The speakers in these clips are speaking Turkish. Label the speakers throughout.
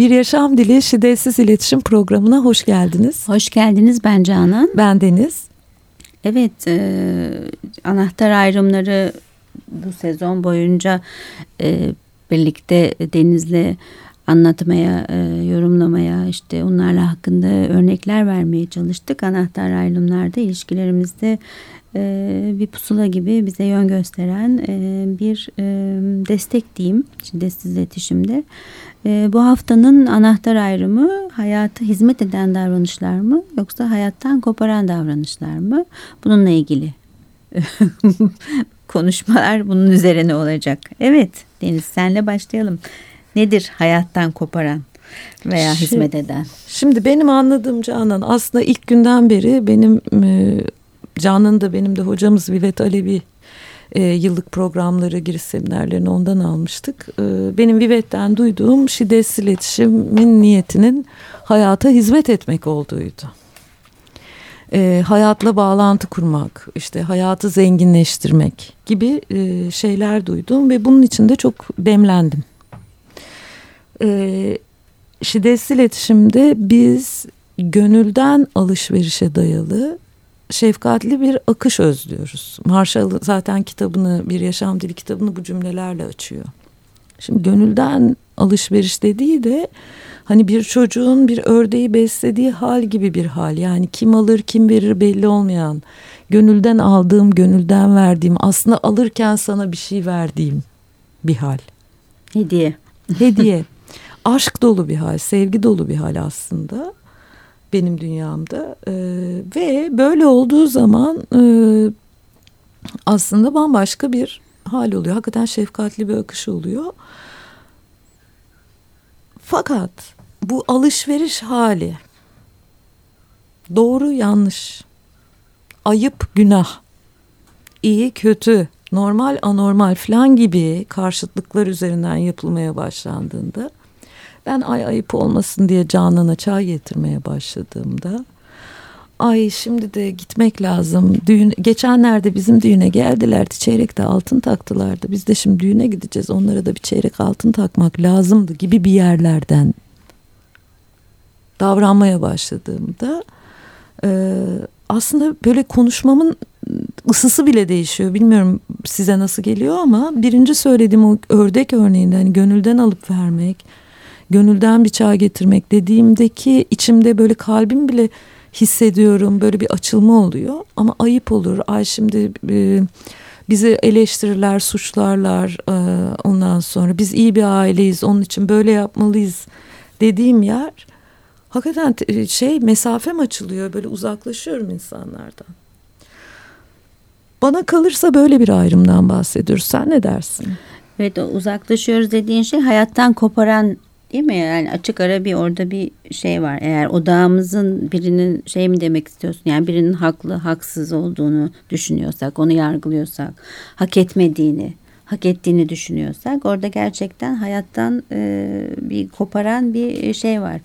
Speaker 1: Bir Yaşam Dili Şiddetsiz İletişim Programı'na hoş geldiniz.
Speaker 2: Hoş geldiniz ben Canan.
Speaker 1: Ben Deniz.
Speaker 2: Evet, e, anahtar ayrımları bu sezon boyunca e, birlikte Deniz'le anlatmaya, e, yorumlamaya, işte onlarla hakkında örnekler vermeye çalıştık. Anahtar ayrımlarda ilişkilerimizde e, bir pusula gibi bize yön gösteren e, bir e, destek diyeyim şiddetsiz iletişimde. E, bu haftanın anahtar ayrımı hayata hizmet eden davranışlar mı yoksa hayattan koparan davranışlar mı? Bununla ilgili konuşmalar bunun üzerine olacak. Evet Deniz senle başlayalım. Nedir hayattan koparan veya şimdi, hizmet eden?
Speaker 1: Şimdi benim anladığım Canan aslında ilk günden beri benim e, Canan da benim de hocamız Vivet Alevi e, yıllık programları giriş seminerlerini ondan almıştık. E, benim Vivet'ten duyduğum şiddetsiz iletişimin niyetinin hayata hizmet etmek olduğuydu. E, hayatla bağlantı kurmak, işte hayatı zenginleştirmek gibi e, şeyler duydum ve bunun için de çok demlendim. E, şiddetsiz iletişimde biz gönülden alışverişe dayalı şefkatli bir akış özlüyoruz. Marshall zaten kitabını bir yaşam dili kitabını bu cümlelerle açıyor. Şimdi gönülden alışveriş dediği de hani bir çocuğun bir ördeği beslediği hal gibi bir hal. Yani kim alır kim verir belli olmayan. Gönülden aldığım, gönülden verdiğim, aslında alırken sana bir şey verdiğim bir hal.
Speaker 2: Hediye.
Speaker 1: Hediye. Aşk dolu bir hal, sevgi dolu bir hal aslında benim dünyamda e, ve böyle olduğu zaman e, aslında bambaşka bir hal oluyor. Hakikaten şefkatli bir akış oluyor. Fakat bu alışveriş hali doğru yanlış, ayıp günah, iyi kötü, normal anormal falan gibi karşıtlıklar üzerinden yapılmaya başlandığında ben ay ayıp olmasın diye Canan'a çay getirmeye başladığımda ay şimdi de gitmek lazım. Düğün, geçenlerde bizim düğüne geldilerdi. Çeyrekte altın taktılardı. Biz de şimdi düğüne gideceğiz. Onlara da bir çeyrek altın takmak lazımdı gibi bir yerlerden davranmaya başladığımda e, aslında böyle konuşmamın ısısı bile değişiyor. Bilmiyorum size nasıl geliyor ama birinci söylediğim o ördek örneğinde hani gönülden alıp vermek gönülden bir çağ getirmek dediğimdeki içimde böyle kalbim bile hissediyorum böyle bir açılma oluyor ama ayıp olur ay şimdi e, bizi eleştirirler suçlarlar e, ondan sonra biz iyi bir aileyiz onun için böyle yapmalıyız dediğim yer hakikaten e, şey mesafem açılıyor böyle uzaklaşıyorum insanlardan. Bana kalırsa böyle bir ayrımdan bahsediyoruz. Sen ne dersin?
Speaker 2: Evet uzaklaşıyoruz dediğin şey hayattan koparan Değil mi? Yani açık ara bir orada bir şey var. Eğer odağımızın birinin şey mi demek istiyorsun? Yani birinin haklı, haksız olduğunu düşünüyorsak, onu yargılıyorsak, hak etmediğini, hak ettiğini düşünüyorsak orada gerçekten hayattan e, bir koparan bir şey var.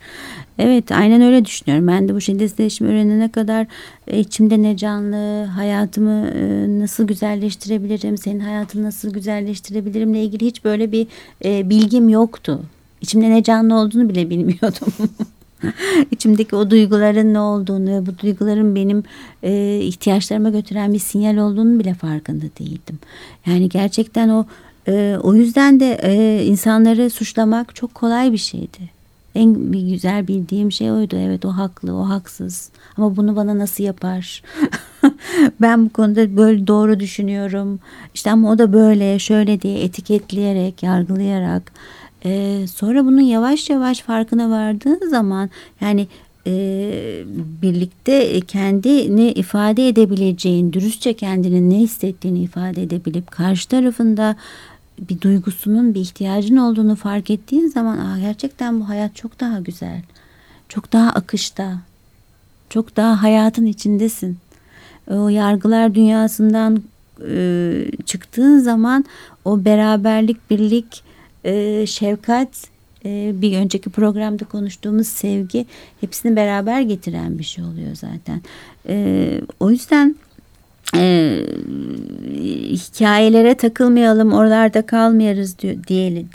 Speaker 2: Evet aynen öyle düşünüyorum. Ben de bu şiddetsizleşme öğrenene kadar e, içimde ne canlı, hayatımı e, nasıl güzelleştirebilirim, senin hayatını nasıl güzelleştirebilirimle ilgili hiç böyle bir e, bilgim yoktu. İçimde ne canlı olduğunu bile bilmiyordum. İçimdeki o duyguların ne olduğunu, bu duyguların benim e, ihtiyaçlarıma götüren bir sinyal olduğunu bile farkında değildim. Yani gerçekten o e, o yüzden de e, insanları suçlamak çok kolay bir şeydi. En güzel bildiğim şey oydu. Evet o haklı, o haksız. Ama bunu bana nasıl yapar? ben bu konuda böyle doğru düşünüyorum. İşte ama o da böyle, şöyle diye etiketleyerek, yargılayarak ee, sonra bunun yavaş yavaş farkına vardığın zaman yani e, birlikte kendini ifade edebileceğin, dürüstçe kendinin ne hissettiğini ifade edebilip karşı tarafında bir duygusunun, bir ihtiyacın olduğunu fark ettiğin zaman Aa, gerçekten bu hayat çok daha güzel. Çok daha akışta. Çok daha hayatın içindesin. O yargılar dünyasından e, çıktığın zaman o beraberlik, birlik, e, şefkat, bir önceki programda konuştuğumuz sevgi hepsini beraber getiren bir şey oluyor zaten. E, o yüzden e, hikayelere takılmayalım, oralarda kalmayarız diye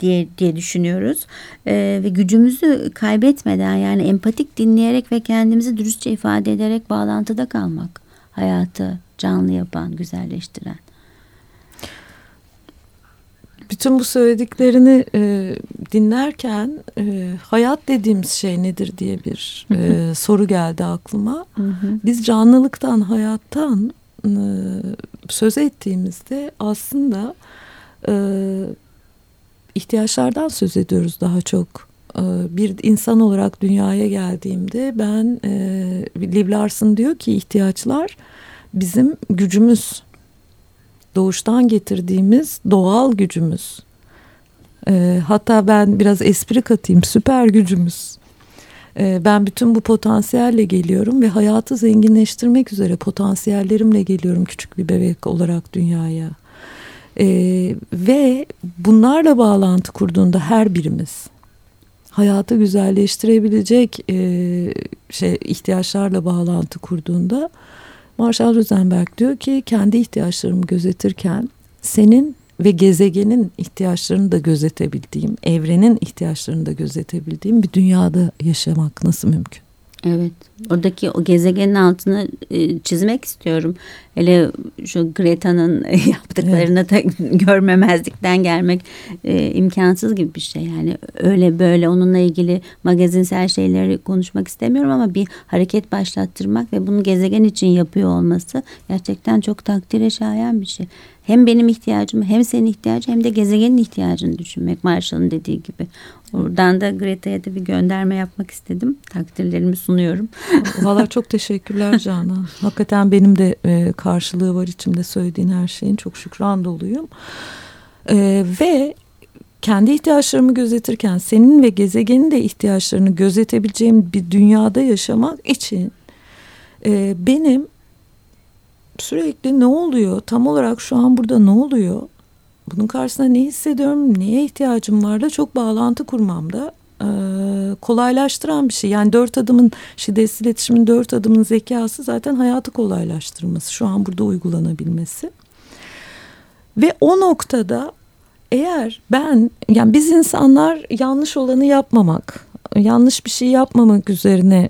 Speaker 2: diye diye, düşünüyoruz e, ve gücümüzü kaybetmeden yani empatik dinleyerek ve kendimizi dürüstçe ifade ederek bağlantıda kalmak hayatı canlı yapan, güzelleştiren.
Speaker 1: Bütün bu söylediklerini e, dinlerken e, hayat dediğimiz şey nedir diye bir e, soru geldi aklıma. Biz canlılıktan, hayattan e, söz ettiğimizde aslında e, ihtiyaçlardan söz ediyoruz daha çok. E, bir insan olarak dünyaya geldiğimde ben e, Liv Larson diyor ki ihtiyaçlar bizim gücümüz doğuştan getirdiğimiz doğal gücümüz. E, hatta ben biraz espri katayım süper gücümüz. E, ben bütün bu potansiyelle geliyorum ve hayatı zenginleştirmek üzere potansiyellerimle geliyorum küçük bir bebek olarak dünyaya. E, ve bunlarla bağlantı kurduğunda her birimiz hayatı güzelleştirebilecek e, şey ihtiyaçlarla bağlantı kurduğunda Marshall Rosenberg diyor ki kendi ihtiyaçlarımı gözetirken senin ve gezegenin ihtiyaçlarını da gözetebildiğim, evrenin ihtiyaçlarını da gözetebildiğim bir dünyada yaşamak nasıl mümkün?
Speaker 2: Evet. Oradaki o gezegenin altını e, çizmek istiyorum. Hele şu Greta'nın yaptıklarını evet. da görmemezlikten gelmek e, imkansız gibi bir şey. Yani öyle böyle onunla ilgili magazinsel şeyleri konuşmak istemiyorum ama bir hareket başlattırmak ve bunu gezegen için yapıyor olması gerçekten çok takdire şayan bir şey. Hem benim ihtiyacımı hem senin ihtiyacı hem de gezegenin ihtiyacını düşünmek Marshall'ın dediği gibi. Oradan da Greta'ya da bir gönderme yapmak istedim. Takdirlerimi sunuyorum.
Speaker 1: Valla çok teşekkürler Canan. Hakikaten benim de e, karşılığı var içimde söylediğin her şeyin. Çok şükran doluyum. E, ve kendi ihtiyaçlarımı gözetirken senin ve gezegenin de ihtiyaçlarını gözetebileceğim bir dünyada yaşamak için e, benim sürekli ne oluyor tam olarak şu an burada ne oluyor bunun karşısında ne hissediyorum neye ihtiyacım var da çok bağlantı kurmamda kolaylaştıran bir şey. Yani dört adımın şiddetsiz iletişimin dört adımın zekası zaten hayatı kolaylaştırması. Şu an burada uygulanabilmesi. Ve o noktada eğer ben yani biz insanlar yanlış olanı yapmamak, yanlış bir şey yapmamak üzerine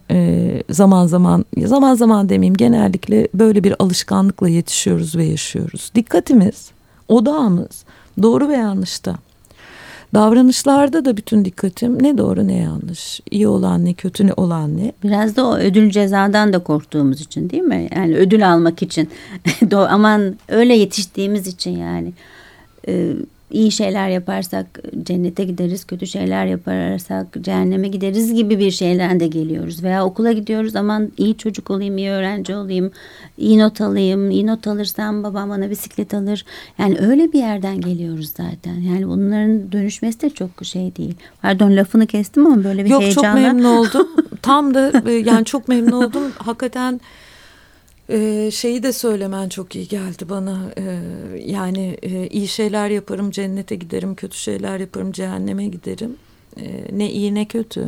Speaker 1: zaman zaman zaman zaman demeyeyim genellikle böyle bir alışkanlıkla yetişiyoruz ve yaşıyoruz. Dikkatimiz, odağımız doğru ve yanlışta. Davranışlarda da bütün dikkatim ne doğru ne yanlış. iyi olan ne kötü ne olan ne.
Speaker 2: Biraz da o ödül cezadan da korktuğumuz için değil mi? Yani ödül almak için. Aman öyle yetiştiğimiz için yani. Ee, iyi şeyler yaparsak cennete gideriz, kötü şeyler yaparsak cehenneme gideriz gibi bir şeyden de geliyoruz. Veya okula gidiyoruz aman iyi çocuk olayım, iyi öğrenci olayım, iyi not alayım, iyi not alırsam babam bana bisiklet alır. Yani öyle bir yerden geliyoruz zaten. Yani bunların dönüşmesi de çok şey değil. Pardon lafını kestim ama böyle bir
Speaker 1: Yok,
Speaker 2: heyecanla.
Speaker 1: Yok çok memnun oldum. Tam da e, yani çok memnun oldum. Hakikaten ee, şeyi de söylemen çok iyi geldi bana. Ee, yani e, iyi şeyler yaparım cennete giderim, kötü şeyler yaparım cehenneme giderim. Ee, ne iyi ne kötü.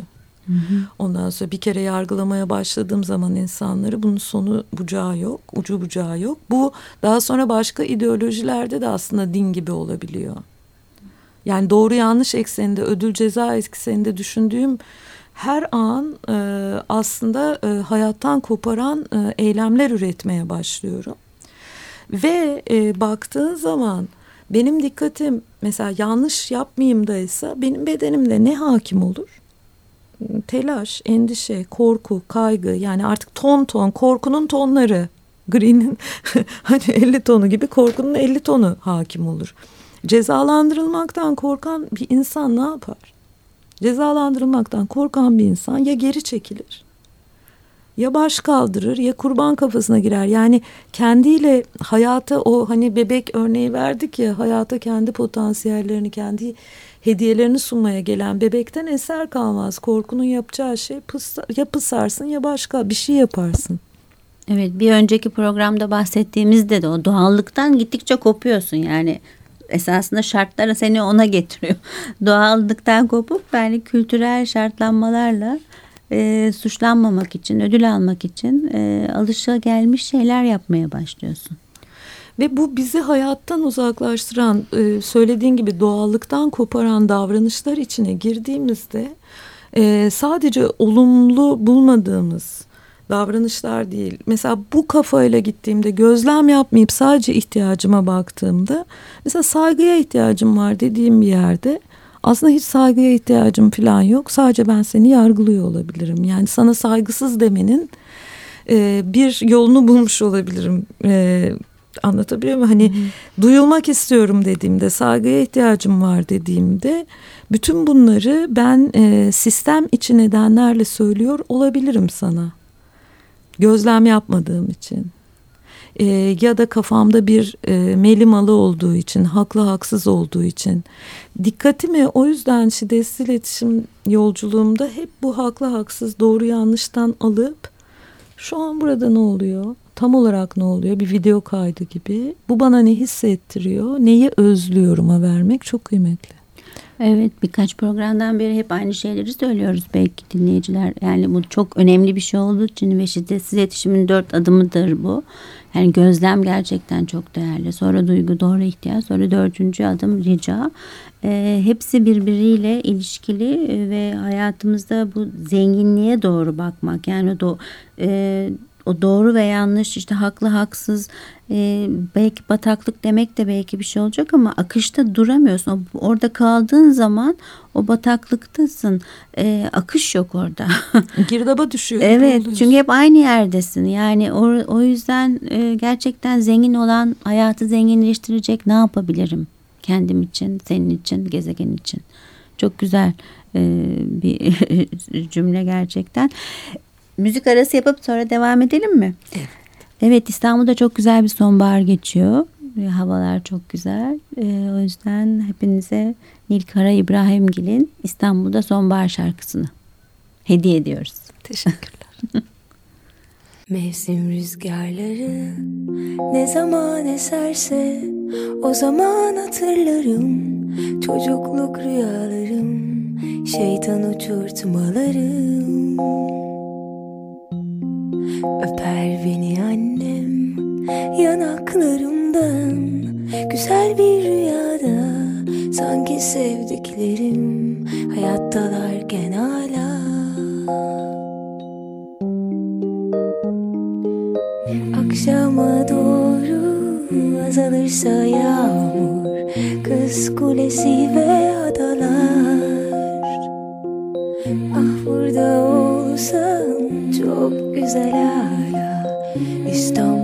Speaker 1: Hı hı. Ondan sonra bir kere yargılamaya başladığım zaman insanları bunun sonu bucağı yok, ucu bucağı yok. Bu daha sonra başka ideolojilerde de aslında din gibi olabiliyor. Yani doğru yanlış ekseninde, ödül ceza ekseninde düşündüğüm her an e, aslında e, hayattan koparan e, eylemler üretmeye başlıyorum. Ve e, baktığın zaman benim dikkatim mesela yanlış yapmayayım da ise benim bedenimde ne hakim olur? Telaş, endişe, korku, kaygı yani artık ton ton korkunun tonları. Green'in hani 50 tonu gibi korkunun 50 tonu hakim olur. Cezalandırılmaktan korkan bir insan ne yapar? Cezalandırılmaktan korkan bir insan ya geri çekilir ya baş kaldırır ya kurban kafasına girer. Yani kendiyle hayata o hani bebek örneği verdik ya hayata kendi potansiyellerini kendi hediyelerini sunmaya gelen bebekten eser kalmaz. Korkunun yapacağı şey pıs, ya pısarsın ya başka bir şey yaparsın.
Speaker 2: Evet bir önceki programda bahsettiğimizde de o doğallıktan gittikçe kopuyorsun yani esasında şartlar seni ona getiriyor. Doğallıktan kopup yani kültürel şartlanmalarla e, suçlanmamak için, ödül almak için e, alışa gelmiş şeyler yapmaya başlıyorsun.
Speaker 1: Ve bu bizi hayattan uzaklaştıran, e, söylediğin gibi doğallıktan koparan davranışlar içine girdiğimizde e, sadece olumlu bulmadığımız davranışlar değil. Mesela bu kafayla gittiğimde gözlem yapmayıp sadece ihtiyacıma baktığımda mesela saygıya ihtiyacım var dediğim bir yerde aslında hiç saygıya ihtiyacım falan yok. Sadece ben seni yargılıyor olabilirim. Yani sana saygısız demenin e, bir yolunu bulmuş olabilirim. E, anlatabiliyor muyum? Hani hmm. duyulmak istiyorum dediğimde, saygıya ihtiyacım var dediğimde bütün bunları ben e, sistem içi nedenlerle söylüyor olabilirim sana. Gözlem yapmadığım için e, ya da kafamda bir e, melimalı olduğu için, haklı haksız olduğu için. Dikkatimi o yüzden şiddetsiz iletişim yolculuğumda hep bu haklı haksız, doğru yanlıştan alıp şu an burada ne oluyor? Tam olarak ne oluyor? Bir video kaydı gibi. Bu bana ne hissettiriyor? Neyi özlüyorum'a vermek çok kıymetli.
Speaker 2: Evet birkaç programdan beri hep aynı şeyleri söylüyoruz belki dinleyiciler. Yani bu çok önemli bir şey olduğu için ve şiddetsiz iletişimin dört adımıdır bu. Yani gözlem gerçekten çok değerli. Sonra duygu, doğru ihtiyaç, sonra dördüncü adım rica. E, hepsi birbiriyle ilişkili ve hayatımızda bu zenginliğe doğru bakmak. Yani o e, o doğru ve yanlış işte haklı haksız e, belki bataklık demek de belki bir şey olacak ama akışta duramıyorsun. O, orada kaldığın zaman o bataklıktasın. E, akış yok orada.
Speaker 1: Girdaba düşüyor.
Speaker 2: evet çünkü hep aynı yerdesin. Yani o, o yüzden e, gerçekten zengin olan hayatı zenginleştirecek ne yapabilirim? Kendim için, senin için, gezegen için. Çok güzel e, bir cümle gerçekten. Müzik arası yapıp sonra devam edelim mi?
Speaker 1: Evet.
Speaker 2: Evet İstanbul'da çok güzel bir sonbahar geçiyor. Havalar çok güzel. Ee, o yüzden hepinize Nilkara İbrahimgil'in İstanbul'da sonbahar şarkısını hediye ediyoruz.
Speaker 1: Teşekkürler.
Speaker 3: Mevsim rüzgarları ne zaman eserse o zaman hatırlarım çocukluk rüyalarım şeytan uçurtmalarım Öper beni annem yanaklarımdan. Güzel bir rüyada sanki sevdiklerim hayattalarken hala Akşama doğru azalırsa yağmur Kız kulesi ve adalar. Ah burada olsam çok güzel hala İstanbul'da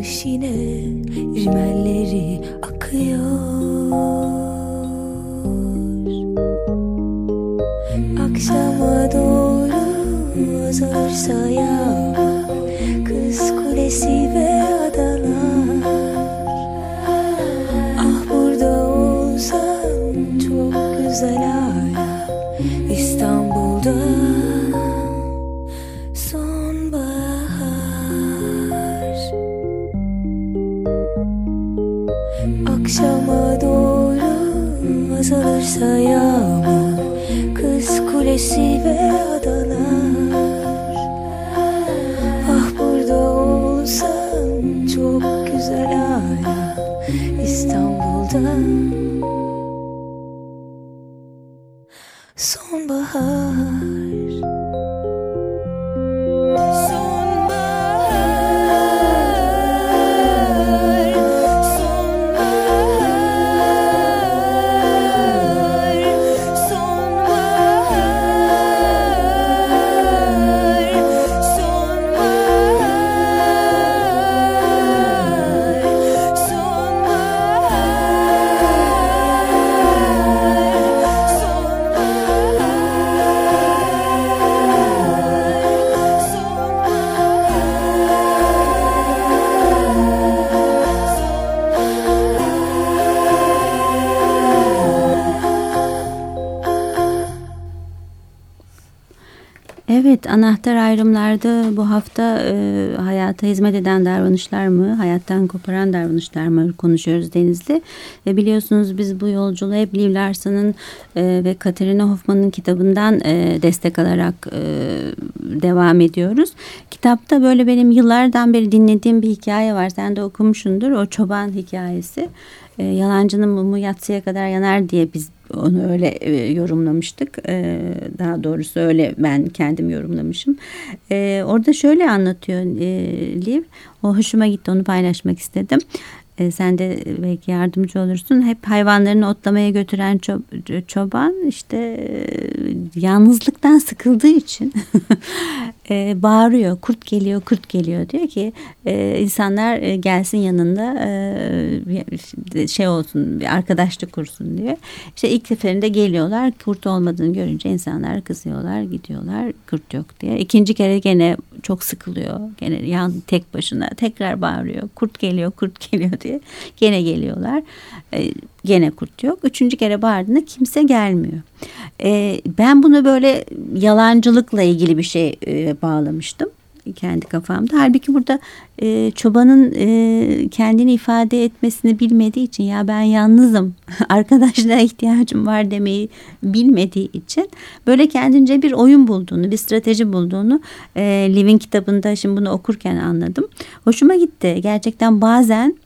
Speaker 3: Kalmış yine rimelleri akıyor. Akşama doğru zorsa ya Kız kulesi ve yolda Sonbahar
Speaker 2: Evet, anahtar ayrımlarda bu hafta e, hayata hizmet eden davranışlar mı, hayattan koparan davranışlar mı konuşuyoruz Deniz'de. Ve biliyorsunuz biz bu yolculuğu hep Liv Larson'ın e, ve Katerina Hoffman'ın kitabından e, destek alarak e, devam ediyoruz. Kitapta böyle benim yıllardan beri dinlediğim bir hikaye var. Sen de okumuşsundur. O çoban hikayesi. E, yalancının mumu yatsıya kadar yanar diye biz onu öyle e, yorumlamıştık. E, daha doğrusu öyle ben kendim yorumlamışım. E, orada şöyle anlatıyor Liv. O hoşuma gitti onu paylaşmak istedim. Sen de belki yardımcı olursun. Hep hayvanlarını otlamaya götüren ço çoban işte yalnızlıktan sıkıldığı için e, bağırıyor. Kurt geliyor, kurt geliyor diyor ki e, insanlar e, gelsin yanında e, şey olsun, bir arkadaşlık kursun diyor. İşte ilk seferinde geliyorlar. Kurt olmadığını görünce insanlar kızıyorlar, gidiyorlar. Kurt yok diye. İkinci kere gene çok sıkılıyor. Gene yan tek başına tekrar bağırıyor. Kurt geliyor, kurt geliyor diye. Gene geliyorlar. E, gene kurt yok. Üçüncü kere bağırdığında kimse gelmiyor. E, ben bunu böyle yalancılıkla ilgili bir şey e, bağlamıştım kendi kafamda. Halbuki burada e, çobanın e, kendini ifade etmesini bilmediği için ya ben yalnızım arkadaşlığa ihtiyacım var demeyi bilmediği için böyle kendince bir oyun bulduğunu bir strateji bulduğunu e, Liv'in kitabında şimdi bunu okurken anladım. Hoşuma gitti. Gerçekten bazen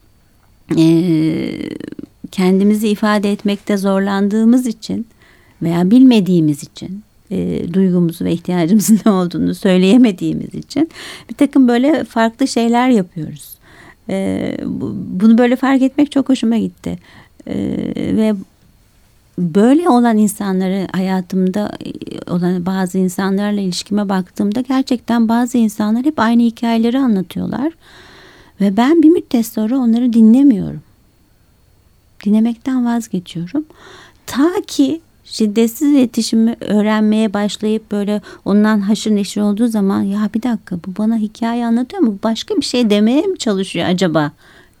Speaker 2: e, kendimizi ifade etmekte zorlandığımız için veya bilmediğimiz için e, duygumuzu ve ihtiyacımızın ne olduğunu söyleyemediğimiz için bir takım böyle farklı şeyler yapıyoruz. E, bu, bunu böyle fark etmek çok hoşuma gitti. E, ve böyle olan insanları hayatımda e, olan bazı insanlarla ilişkime baktığımda gerçekten bazı insanlar hep aynı hikayeleri anlatıyorlar. Ve ben bir müddet sonra onları dinlemiyorum. Dinlemekten vazgeçiyorum. Ta ki şiddetsiz iletişimi öğrenmeye başlayıp böyle ondan haşır neşir olduğu zaman ya bir dakika bu bana hikaye anlatıyor mu? Başka bir şey demeye mi çalışıyor acaba?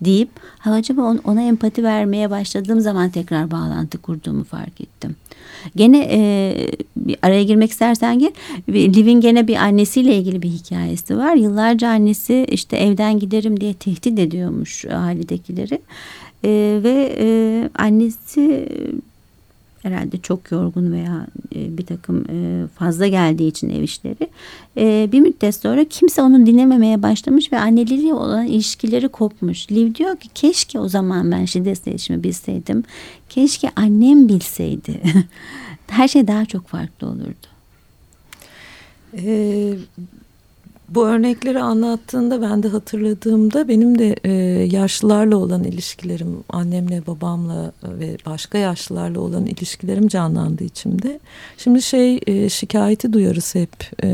Speaker 2: deyip ha acaba ona empati vermeye başladığım zaman tekrar bağlantı kurduğumu fark ettim. Gene e, bir araya girmek istersen gir. Liv'in gene bir annesiyle ilgili bir hikayesi var. Yıllarca annesi işte evden giderim diye tehdit ediyormuş ailedekileri. E, ve e, annesi herhalde çok yorgun veya e, bir takım e, fazla geldiği için ev işleri e, bir müddet sonra kimse onu dinlememeye başlamış ve anneleriyle olan ilişkileri kopmuş. Liv diyor ki keşke o zaman ben şiddet iletişimi bilseydim. Keşke annem bilseydi. Her şey daha çok farklı olurdu.
Speaker 1: Ee, bu örnekleri anlattığında ben de hatırladığımda benim de e, yaşlılarla olan ilişkilerim, annemle, babamla ve başka yaşlılarla olan ilişkilerim canlandı içimde. Şimdi şey e, şikayeti duyarız hep. E,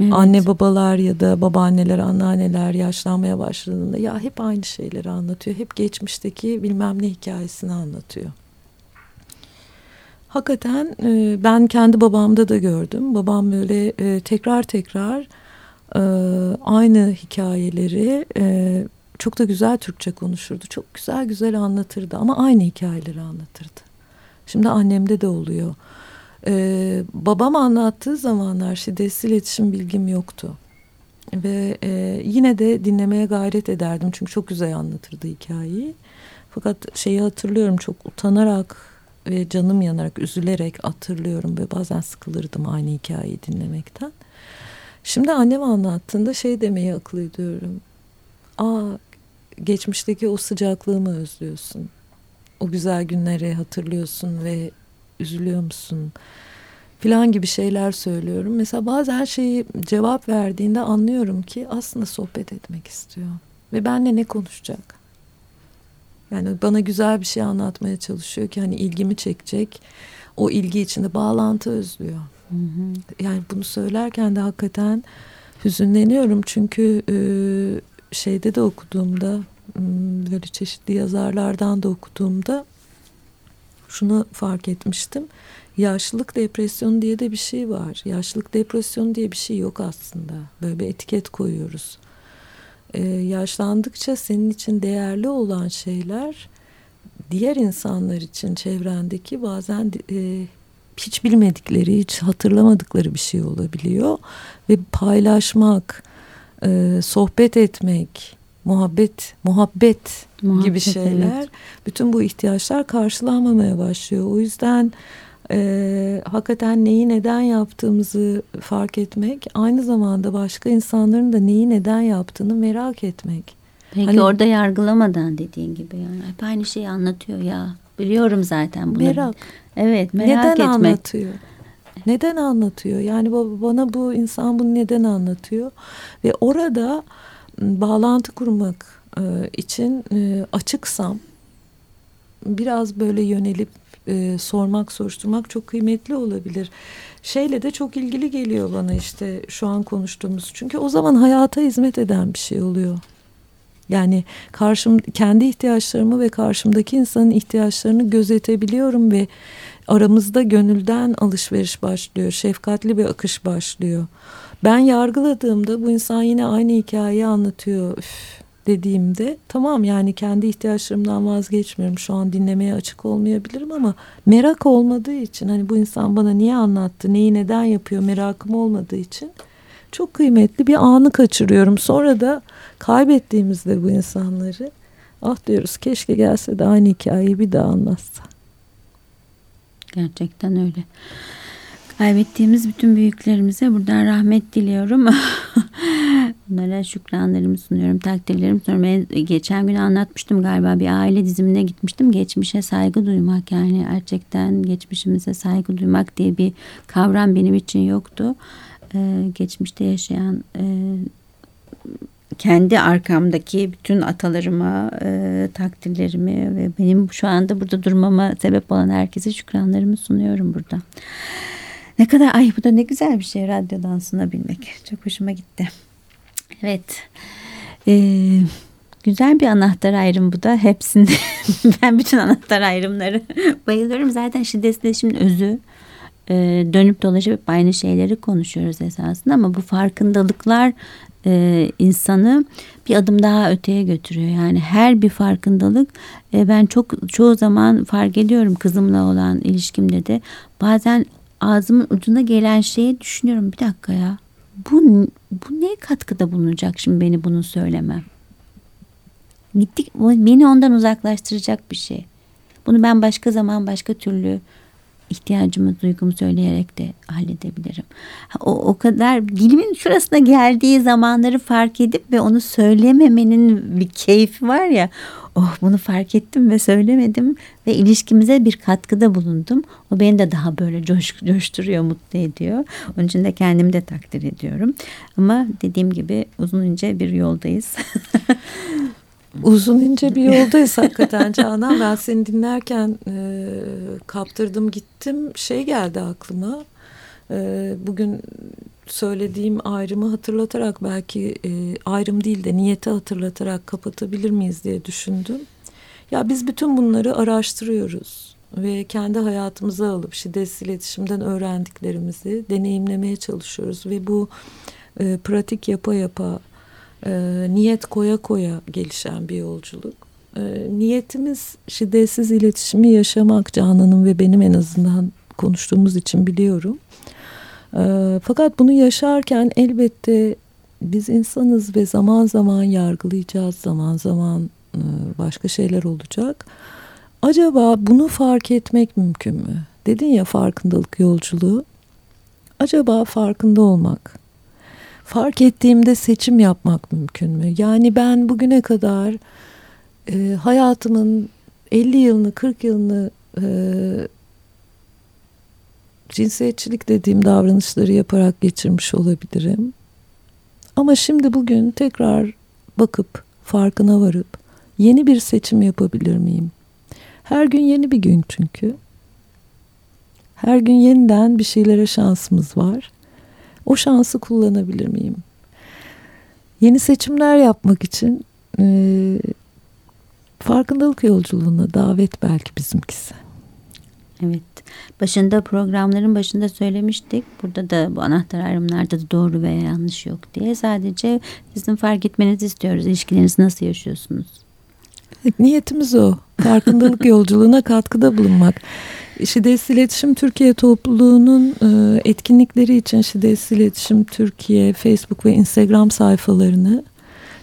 Speaker 1: evet. Anne babalar ya da babaanneler, anneanneler yaşlanmaya başladığında ya hep aynı şeyleri anlatıyor. Hep geçmişteki bilmem ne hikayesini anlatıyor. Hakikaten e, ben kendi babamda da gördüm. Babam böyle e, tekrar tekrar e, aynı hikayeleri e, çok da güzel Türkçe konuşurdu. Çok güzel güzel anlatırdı ama aynı hikayeleri anlatırdı. Şimdi annemde de oluyor. E, babam anlattığı zamanlar şiddetsiz iletişim bilgim yoktu. Ve e, yine de dinlemeye gayret ederdim çünkü çok güzel anlatırdı hikayeyi. Fakat şeyi hatırlıyorum çok utanarak ve canım yanarak, üzülerek hatırlıyorum ve bazen sıkılırdım aynı hikayeyi dinlemekten. Şimdi annem anlattığında şey demeyi akıl ediyorum. Aa geçmişteki o sıcaklığımı özlüyorsun. O güzel günleri hatırlıyorsun ve üzülüyor musun? Filan gibi şeyler söylüyorum. Mesela bazen şeyi cevap verdiğinde anlıyorum ki aslında sohbet etmek istiyor. Ve benle ne konuşacak? Yani bana güzel bir şey anlatmaya çalışıyor ki hani ilgimi çekecek. O ilgi içinde bağlantı özlüyor. Hı hı. Yani bunu söylerken de hakikaten hüzünleniyorum. Çünkü e, şeyde de okuduğumda böyle çeşitli yazarlardan da okuduğumda şunu fark etmiştim. Yaşlılık depresyonu diye de bir şey var. Yaşlılık depresyonu diye bir şey yok aslında. Böyle bir etiket koyuyoruz e, yaşlandıkça senin için değerli olan şeyler diğer insanlar için çevrendeki bazen e, hiç bilmedikleri, hiç hatırlamadıkları bir şey olabiliyor. Ve paylaşmak, e, sohbet etmek, muhabbet, muhabbet,
Speaker 2: Muhabbet,
Speaker 1: gibi şeyler.
Speaker 2: evet.
Speaker 1: Bütün bu ihtiyaçlar karşılanmamaya başlıyor. O yüzden e, hakikaten neyi neden yaptığımızı fark etmek, aynı zamanda başka insanların da neyi neden yaptığını merak etmek.
Speaker 2: Peki
Speaker 1: Hani-
Speaker 2: orada yargılamadan dediğin gibi yani hep aynı şeyi anlatıyor ya. Biliyorum zaten bunu.
Speaker 1: Merak.
Speaker 2: Evet merak
Speaker 1: neden
Speaker 2: etmek.
Speaker 1: anlatıyor? Neden anlatıyor? Yani ba- bana bu insan bunu neden anlatıyor? Ve orada bağlantı kurmak için açıksam biraz böyle yönelip e, sormak, soruşturmak çok kıymetli olabilir. Şeyle de çok ilgili geliyor bana işte şu an konuştuğumuz. Çünkü o zaman hayata hizmet eden bir şey oluyor. Yani karşım kendi ihtiyaçlarımı ve karşımdaki insanın ihtiyaçlarını gözetebiliyorum ve aramızda gönülden alışveriş başlıyor. Şefkatli bir akış başlıyor. Ben yargıladığımda bu insan yine aynı hikayeyi anlatıyor üf, dediğimde tamam yani kendi ihtiyaçlarımdan vazgeçmiyorum. Şu an dinlemeye açık olmayabilirim ama merak olmadığı için hani bu insan bana niye anlattı, neyi neden yapıyor merakım olmadığı için çok kıymetli bir anı kaçırıyorum. Sonra da kaybettiğimizde bu insanları ah diyoruz keşke gelse de aynı hikayeyi bir daha anlatsa.
Speaker 2: Gerçekten öyle. Kaybettiğimiz bütün büyüklerimize buradan rahmet diliyorum. Onlara şükranlarımı sunuyorum, takdirlerimi sunuyorum. En- Geçen gün anlatmıştım galiba bir aile dizimine gitmiştim. Geçmişe saygı duymak yani gerçekten geçmişimize saygı duymak diye bir kavram benim için yoktu. Ee, geçmişte yaşayan e, kendi arkamdaki bütün atalarıma e, takdirlerimi ve benim şu anda burada durmama sebep olan herkese şükranlarımı sunuyorum burada. Ne kadar ay bu da ne güzel bir şey radyodan sunabilmek. Çok hoşuma gitti. Evet. Ee, güzel bir anahtar ayrım bu da. Hepsinde ben bütün anahtar ayrımları bayılıyorum. Zaten şiddetleşimin özü e, dönüp dolaşıp aynı şeyleri konuşuyoruz esasında ama bu farkındalıklar e, insanı bir adım daha öteye götürüyor. Yani her bir farkındalık e, ben çok çoğu zaman fark ediyorum kızımla olan ilişkimde de bazen ağzımın ucuna gelen şeyi düşünüyorum bir dakika ya bu bu ne katkıda bulunacak şimdi beni bunu söylemem. Gittik beni ondan uzaklaştıracak bir şey. Bunu ben başka zaman başka türlü ihtiyacımı, duygumu söyleyerek de halledebilirim. Ha, O, o kadar dilimin şurasına geldiği zamanları fark edip ve onu söylememenin bir keyfi var ya. Oh bunu fark ettim ve söylemedim ve ilişkimize bir katkıda bulundum. O beni de daha böyle coş, coşturuyor, mutlu ediyor. Onun için de kendimi de takdir ediyorum. Ama dediğim gibi uzun ince bir yoldayız.
Speaker 1: Uzun ince bir yoldayız hakikaten Canan. Ben seni dinlerken e, kaptırdım gittim. Şey geldi aklıma. E, bugün söylediğim ayrımı hatırlatarak belki e, ayrım değil de niyeti hatırlatarak kapatabilir miyiz diye düşündüm. Ya biz bütün bunları araştırıyoruz ve kendi hayatımıza alıp şiddetsiz iletişimden öğrendiklerimizi deneyimlemeye çalışıyoruz ve bu e, pratik yapa yapa e, niyet koya koya gelişen bir yolculuk. E, niyetimiz şiddetsiz iletişimi yaşamak Canan'ın ve benim en azından konuştuğumuz için biliyorum. Fakat bunu yaşarken elbette biz insanız ve zaman zaman yargılayacağız, zaman zaman e, başka şeyler olacak. Acaba bunu fark etmek mümkün mü? Dedin ya farkındalık yolculuğu. Acaba farkında olmak, fark ettiğimde seçim yapmak mümkün mü? Yani ben bugüne kadar e, hayatımın 50 yılını 40 yılını e, cinsiyetçilik dediğim davranışları yaparak geçirmiş olabilirim. Ama şimdi bugün tekrar bakıp farkına varıp yeni bir seçim yapabilir miyim? Her gün yeni bir gün çünkü. Her gün yeniden bir şeylere şansımız var. O şansı kullanabilir miyim? Yeni seçimler yapmak için e, farkındalık yolculuğuna davet belki bizimkisi.
Speaker 2: Evet. Başında programların başında söylemiştik. Burada da bu anahtar ayrımlarda da doğru veya yanlış yok diye. Sadece sizin fark etmenizi istiyoruz. İlişkilerinizi nasıl yaşıyorsunuz?
Speaker 1: Evet, niyetimiz o. Farkındalık yolculuğuna katkıda bulunmak. Şiddetsiz İletişim Türkiye topluluğunun e, etkinlikleri için Şiddetsiz İletişim Türkiye Facebook ve Instagram sayfalarını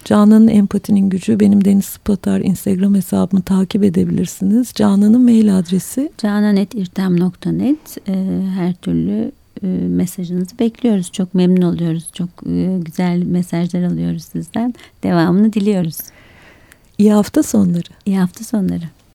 Speaker 1: Canan'ın Empatinin Gücü benim Deniz Spatar Instagram hesabımı takip edebilirsiniz. Canan'ın mail adresi
Speaker 2: cananetirtem.net e, her türlü e, mesajınızı bekliyoruz. Çok memnun oluyoruz. Çok e, güzel mesajlar alıyoruz sizden. Devamını diliyoruz.
Speaker 1: İyi hafta sonları.
Speaker 2: İyi hafta sonları.